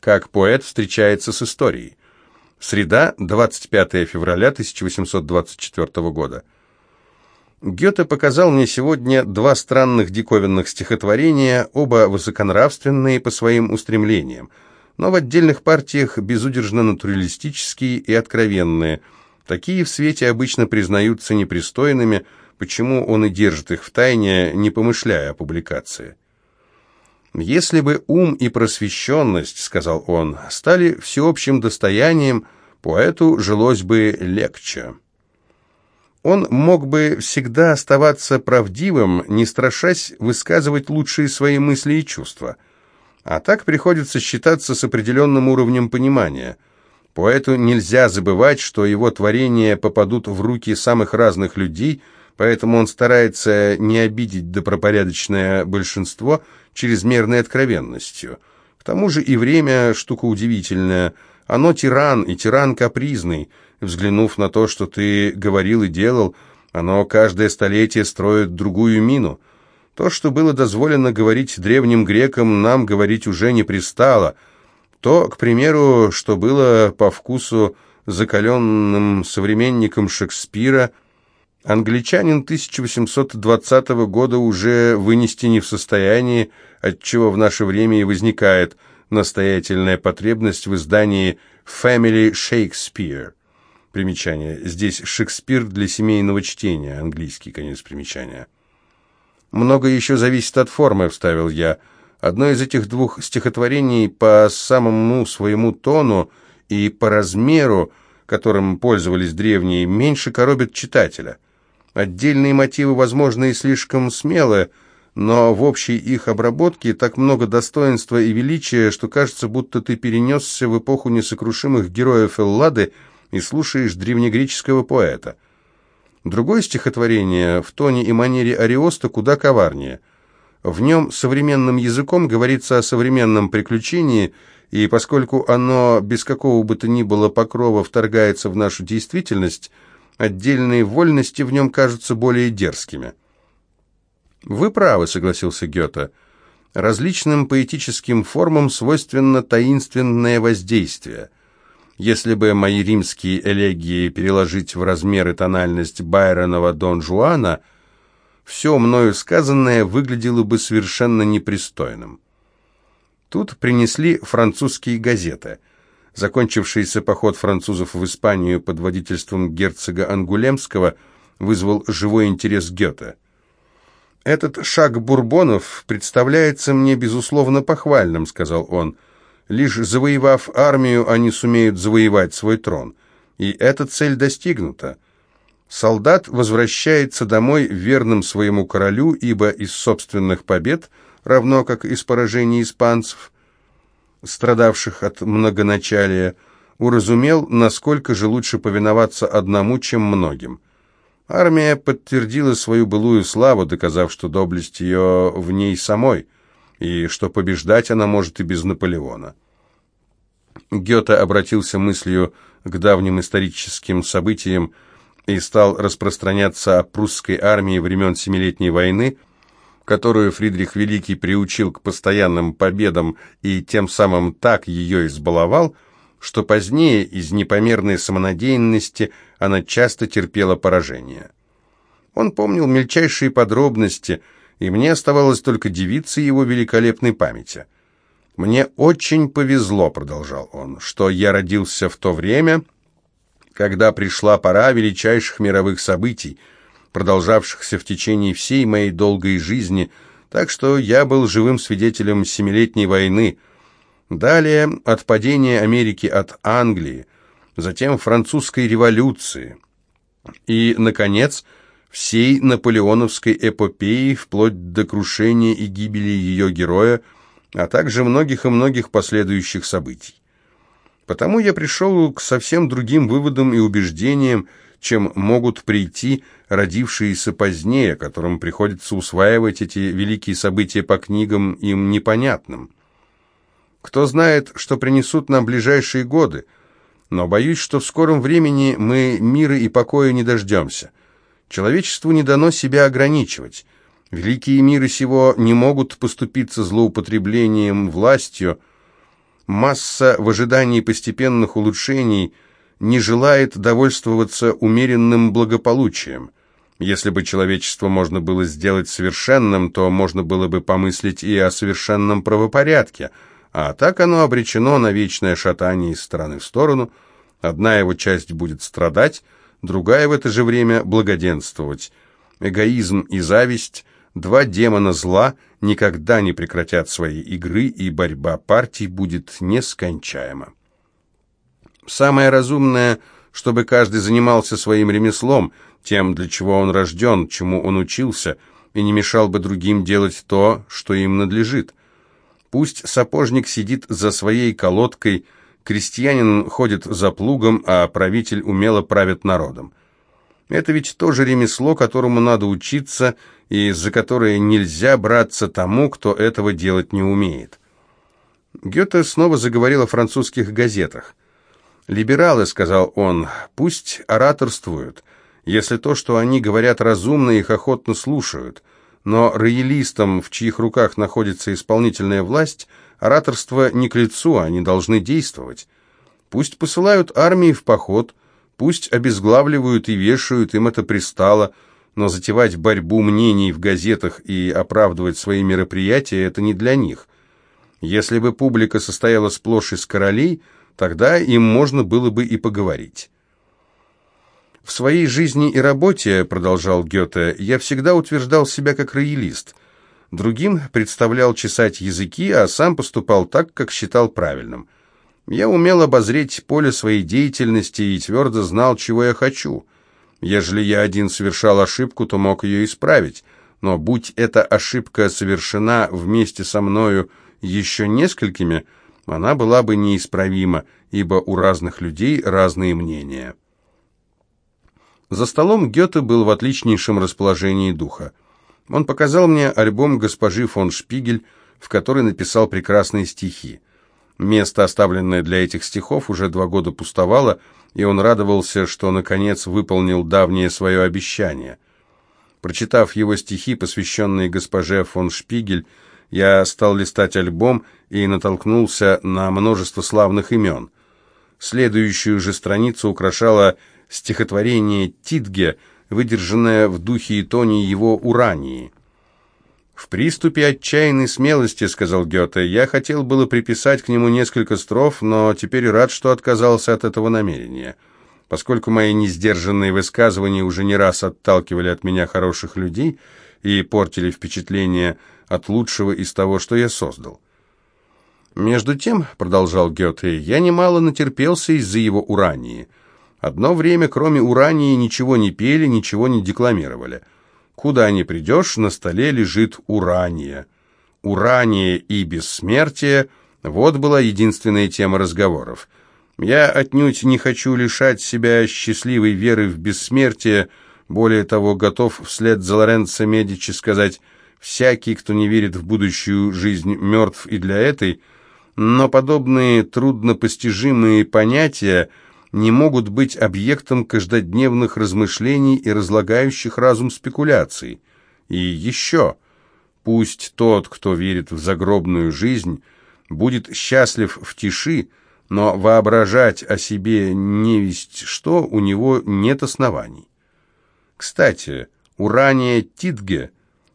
как поэт встречается с историей. Среда, 25 февраля 1824 года. Гёте показал мне сегодня два странных диковинных стихотворения, оба высоконравственные по своим устремлениям, но в отдельных партиях безудержно натуралистические и откровенные. Такие в свете обычно признаются непристойными, почему он и держит их в тайне, не помышляя о публикации. «Если бы ум и просвещенность, — сказал он, — стали всеобщим достоянием, поэту жилось бы легче». Он мог бы всегда оставаться правдивым, не страшась высказывать лучшие свои мысли и чувства. А так приходится считаться с определенным уровнем понимания. Поэту нельзя забывать, что его творения попадут в руки самых разных людей, поэтому он старается не обидеть добропорядочное большинство чрезмерной откровенностью. К тому же и время – штука удивительная. Оно тиран, и тиран капризный – взглянув на то, что ты говорил и делал, оно каждое столетие строит другую мину. То, что было дозволено говорить древним грекам, нам говорить уже не пристало. То, к примеру, что было по вкусу закаленным современникам Шекспира, англичанин 1820 года уже вынести не в состоянии, отчего в наше время и возникает настоятельная потребность в издании «Family Shakespeare». Примечание. Здесь Шекспир для семейного чтения, английский конец примечания. Много еще зависит от формы, вставил я. Одно из этих двух стихотворений по самому своему тону и по размеру, которым пользовались древние, меньше коробит читателя. Отдельные мотивы, возможно, и слишком смелые, но в общей их обработке так много достоинства и величия, что кажется, будто ты перенесся в эпоху несокрушимых героев Эллады, и слушаешь древнегреческого поэта. Другое стихотворение в тоне и манере Ариоста куда коварнее. В нем современным языком говорится о современном приключении, и поскольку оно без какого бы то ни было покрова вторгается в нашу действительность, отдельные вольности в нем кажутся более дерзкими. «Вы правы», — согласился Гёте. «Различным поэтическим формам свойственно таинственное воздействие». Если бы мои римские элегии переложить в размер и тональность Байронова Дон Жуана, все мною сказанное выглядело бы совершенно непристойным. Тут принесли французские газеты. Закончившийся поход французов в Испанию под водительством герцога Ангулемского вызвал живой интерес Гёте. «Этот шаг бурбонов представляется мне, безусловно, похвальным», — сказал он, — Лишь завоевав армию, они сумеют завоевать свой трон. И эта цель достигнута. Солдат возвращается домой верным своему королю, ибо из собственных побед, равно как из поражений испанцев, страдавших от многоначалия, уразумел, насколько же лучше повиноваться одному, чем многим. Армия подтвердила свою былую славу, доказав, что доблесть ее в ней самой – и что побеждать она может и без Наполеона. Гёте обратился мыслью к давним историческим событиям и стал распространяться о прусской армии времен Семилетней войны, которую Фридрих Великий приучил к постоянным победам и тем самым так ее избаловал, что позднее из непомерной самонадеянности она часто терпела поражение. Он помнил мельчайшие подробности – и мне оставалось только дивиться его великолепной памяти. «Мне очень повезло», — продолжал он, — «что я родился в то время, когда пришла пора величайших мировых событий, продолжавшихся в течение всей моей долгой жизни, так что я был живым свидетелем Семилетней войны, далее от падения Америки от Англии, затем французской революции и, наконец, всей наполеоновской эпопеи, вплоть до крушения и гибели ее героя, а также многих и многих последующих событий. Потому я пришел к совсем другим выводам и убеждениям, чем могут прийти родившиеся позднее, которым приходится усваивать эти великие события по книгам им непонятным. Кто знает, что принесут нам ближайшие годы, но боюсь, что в скором времени мы мира и покоя не дождемся. Человечеству не дано себя ограничивать. Великие миры сего не могут поступиться злоупотреблением властью. Масса в ожидании постепенных улучшений не желает довольствоваться умеренным благополучием. Если бы человечество можно было сделать совершенным, то можно было бы помыслить и о совершенном правопорядке, а так оно обречено на вечное шатание из стороны в сторону. Одна его часть будет страдать, другая в это же время благоденствовать. Эгоизм и зависть – два демона зла – никогда не прекратят свои игры, и борьба партий будет нескончаема. Самое разумное, чтобы каждый занимался своим ремеслом – тем, для чего он рожден, чему он учился, и не мешал бы другим делать то, что им надлежит. Пусть сапожник сидит за своей колодкой, крестьянин ходит за плугом, а правитель умело правит народом. Это ведь тоже ремесло, которому надо учиться, и за которое нельзя браться тому, кто этого делать не умеет. Гёте снова заговорил о французских газетах. «Либералы», — сказал он, — «пусть ораторствуют, если то, что они говорят разумно, их охотно слушают. Но роялистам, в чьих руках находится исполнительная власть, ораторство не к лицу, они должны действовать. Пусть посылают армии в поход, пусть обезглавливают и вешают, им это пристало, но затевать борьбу мнений в газетах и оправдывать свои мероприятия – это не для них. Если бы публика состояла сплошь из королей, тогда им можно было бы и поговорить. «В своей жизни и работе, — продолжал Гёте, — я всегда утверждал себя как роялист. Другим представлял чесать языки, а сам поступал так, как считал правильным. Я умел обозреть поле своей деятельности и твердо знал, чего я хочу. Ежели я один совершал ошибку, то мог ее исправить, но будь эта ошибка совершена вместе со мною еще несколькими, она была бы неисправима, ибо у разных людей разные мнения». За столом Гёте был в отличнейшем расположении духа. Он показал мне альбом госпожи фон Шпигель, в который написал прекрасные стихи. Место, оставленное для этих стихов, уже два года пустовало, и он радовался, что, наконец, выполнил давнее свое обещание. Прочитав его стихи, посвященные госпоже фон Шпигель, я стал листать альбом и натолкнулся на множество славных имен. Следующую же страницу украшала стихотворение Титге, выдержанное в духе и тоне его «Урании». «В приступе отчаянной смелости, — сказал Гёте, — я хотел было приписать к нему несколько строф, но теперь рад, что отказался от этого намерения. Поскольку мои несдержанные высказывания уже не раз отталкивали от меня хороших людей и портили впечатление от лучшего из того, что я создал. Между тем, — продолжал Гёте, — я немало натерпелся из-за его урании — Одно время, кроме урании, ничего не пели, ничего не декламировали. Куда ни придешь, на столе лежит урания. Урание и бессмертие – вот была единственная тема разговоров. Я отнюдь не хочу лишать себя счастливой веры в бессмертие, более того, готов вслед за Лоренцо Медичи сказать «всякий, кто не верит в будущую жизнь, мертв и для этой», но подобные труднопостижимые понятия – не могут быть объектом каждодневных размышлений и разлагающих разум спекуляций. И еще, пусть тот, кто верит в загробную жизнь, будет счастлив в тиши, но воображать о себе невесть что у него нет оснований. Кстати, Урания Титге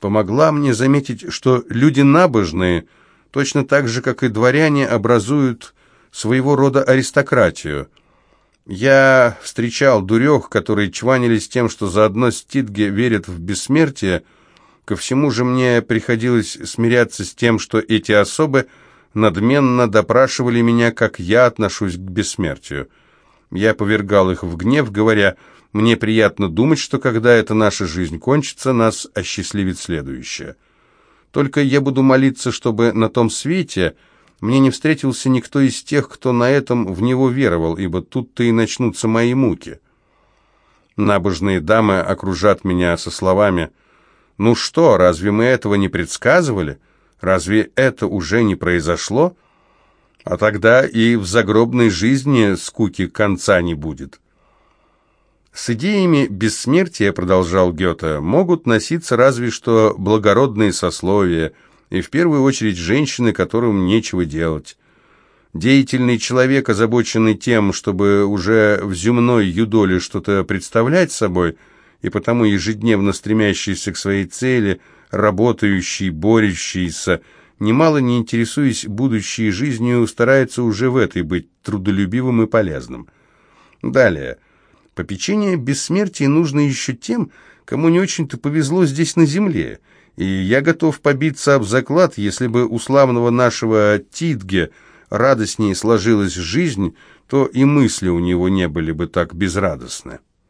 помогла мне заметить, что люди набожные, точно так же, как и дворяне, образуют своего рода аристократию – я встречал дурех, которые чванились тем, что заодно с Титге верят в бессмертие. Ко всему же мне приходилось смиряться с тем, что эти особы надменно допрашивали меня, как я отношусь к бессмертию. Я повергал их в гнев, говоря, «Мне приятно думать, что когда эта наша жизнь кончится, нас осчастливит следующее. Только я буду молиться, чтобы на том свете...» Мне не встретился никто из тех, кто на этом в него веровал, ибо тут-то и начнутся мои муки. Набожные дамы окружат меня со словами «Ну что, разве мы этого не предсказывали? Разве это уже не произошло? А тогда и в загробной жизни скуки конца не будет». С идеями бессмертия, продолжал Гёте, могут носиться разве что благородные сословия – и в первую очередь женщины, которым нечего делать. Деятельный человек, озабоченный тем, чтобы уже в земной юдоле что-то представлять собой, и потому ежедневно стремящийся к своей цели, работающий, борющийся, немало не интересуясь будущей жизнью, старается уже в этой быть трудолюбивым и полезным. Далее. Попечение бессмертия нужно еще тем, кому не очень-то повезло здесь на земле, и я готов побиться об заклад, если бы у славного нашего Титге радостнее сложилась жизнь, то и мысли у него не были бы так безрадостны.